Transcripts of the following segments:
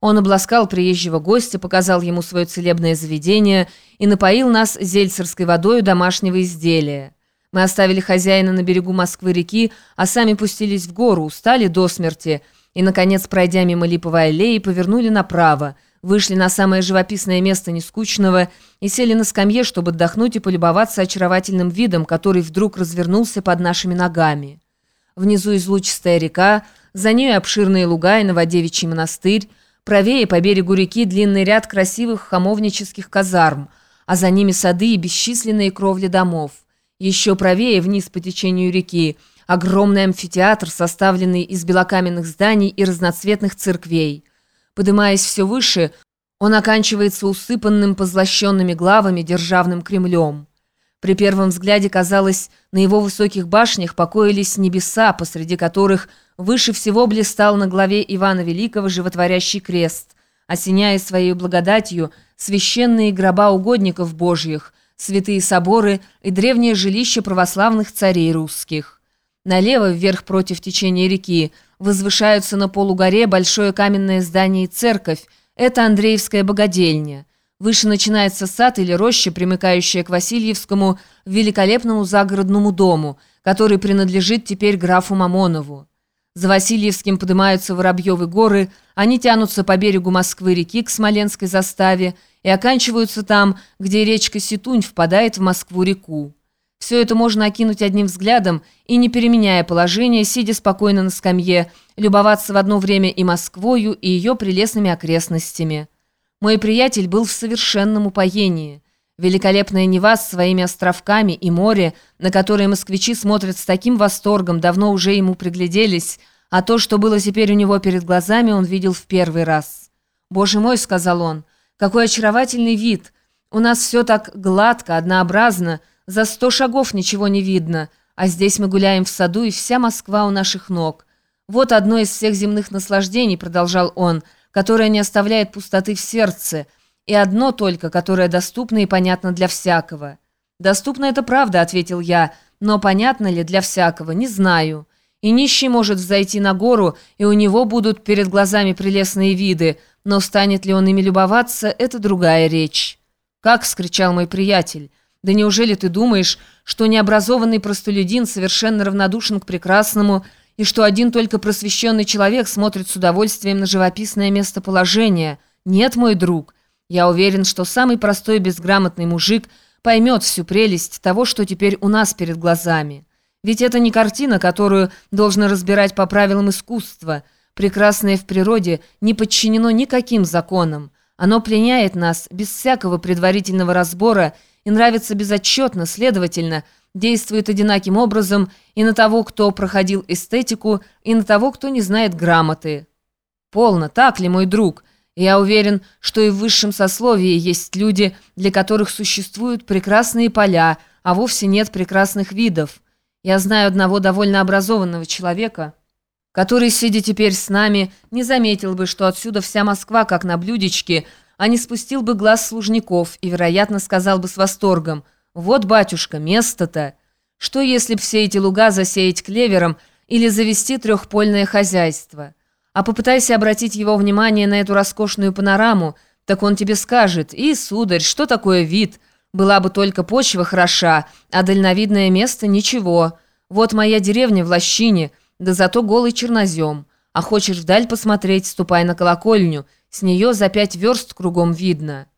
Он обласкал приезжего гостя, показал ему свое целебное заведение и напоил нас зельцерской водой домашнего изделия. Мы оставили хозяина на берегу Москвы-реки, а сами пустились в гору, устали до смерти и, наконец, пройдя мимо Липовой аллеи, повернули направо, вышли на самое живописное место Нескучного и сели на скамье, чтобы отдохнуть и полюбоваться очаровательным видом, который вдруг развернулся под нашими ногами. Внизу излучистая река, за ней обширные луга и Новодевичий монастырь, правее по берегу реки длинный ряд красивых хамовнических казарм, а за ними сады и бесчисленные кровли домов. Еще правее, вниз по течению реки, огромный амфитеатр, составленный из белокаменных зданий и разноцветных церквей. Подымаясь все выше, он оканчивается усыпанным позлощенными главами державным Кремлем. При первом взгляде казалось, на его высоких башнях покоились небеса, посреди которых выше всего блистал на главе Ивана Великого животворящий крест, осеняя своей благодатью священные гроба угодников божьих, святые соборы и древнее жилище православных царей русских. Налево, вверх против течения реки, возвышаются на полугоре большое каменное здание и церковь, это Андреевская богадельня. Выше начинается сад или роща, примыкающая к Васильевскому великолепному загородному дому, который принадлежит теперь графу Мамонову. За Васильевским поднимаются Воробьевы горы, они тянутся по берегу Москвы-реки к Смоленской заставе и оканчиваются там, где речка Ситунь впадает в Москву-реку. Все это можно окинуть одним взглядом и, не переменяя положение, сидя спокойно на скамье, любоваться в одно время и Москвою, и ее прелестными окрестностями. Мой приятель был в совершенном упоении. Великолепная Нева с своими островками и море, на которые москвичи смотрят с таким восторгом, давно уже ему пригляделись, а то, что было теперь у него перед глазами, он видел в первый раз. «Боже мой», — сказал он, — «какой очаровательный вид! У нас все так гладко, однообразно, за сто шагов ничего не видно, а здесь мы гуляем в саду, и вся Москва у наших ног. Вот одно из всех земных наслаждений», — продолжал он, — которое не оставляет пустоты в сердце, и одно только, которое доступно и понятно для всякого. «Доступно это правда», — ответил я, — «но понятно ли для всякого, не знаю. И нищий может взойти на гору, и у него будут перед глазами прелестные виды, но станет ли он ими любоваться, это другая речь». «Как?» — скричал мой приятель. «Да неужели ты думаешь, что необразованный простолюдин совершенно равнодушен к прекрасному, и что один только просвещенный человек смотрит с удовольствием на живописное местоположение. Нет, мой друг, я уверен, что самый простой безграмотный мужик поймет всю прелесть того, что теперь у нас перед глазами. Ведь это не картина, которую должно разбирать по правилам искусства. Прекрасное в природе не подчинено никаким законам. Оно пленяет нас без всякого предварительного разбора и нравится безотчетно, следовательно – действует одинаким образом и на того, кто проходил эстетику, и на того, кто не знает грамоты. Полно, так ли, мой друг? Я уверен, что и в высшем сословии есть люди, для которых существуют прекрасные поля, а вовсе нет прекрасных видов. Я знаю одного довольно образованного человека, который, сидя теперь с нами, не заметил бы, что отсюда вся Москва, как на блюдечке, а не спустил бы глаз служников и, вероятно, сказал бы с восторгом – вот, батюшка, место-то. Что, если б все эти луга засеять клевером или завести трехпольное хозяйство? А попытайся обратить его внимание на эту роскошную панораму, так он тебе скажет, и, сударь, что такое вид? Была бы только почва хороша, а дальновидное место ничего. Вот моя деревня в лощине, да зато голый чернозем. А хочешь вдаль посмотреть, ступай на колокольню, с нее за пять верст кругом видно.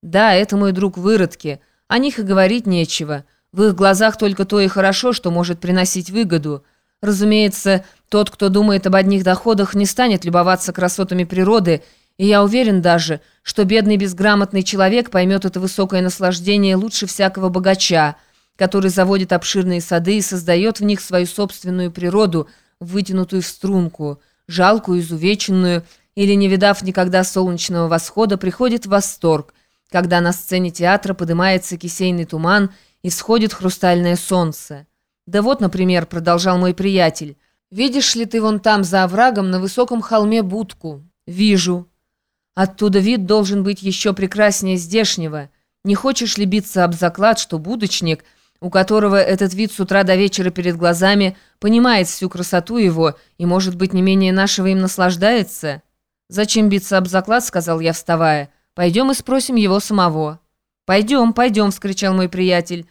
Да, это мой друг выродки — о них и говорить нечего. В их глазах только то и хорошо, что может приносить выгоду. Разумеется, тот, кто думает об одних доходах, не станет любоваться красотами природы, и я уверен даже, что бедный безграмотный человек поймет это высокое наслаждение лучше всякого богача, который заводит обширные сады и создает в них свою собственную природу, вытянутую в струнку, жалкую, изувеченную, или, не видав никогда солнечного восхода, приходит в восторг – когда на сцене театра поднимается кисейный туман и всходит хрустальное солнце. Да вот, например, продолжал мой приятель, видишь ли ты вон там за оврагом на высоком холме будку? Вижу. Оттуда вид должен быть еще прекраснее здешнего. Не хочешь ли биться об заклад, что будочник, у которого этот вид с утра до вечера перед глазами, понимает всю красоту его и, может быть, не менее нашего им наслаждается?» «Зачем биться об заклад?» — сказал я, вставая. «Пойдем и спросим его самого». «Пойдем, пойдем!» — вскричал мой приятель.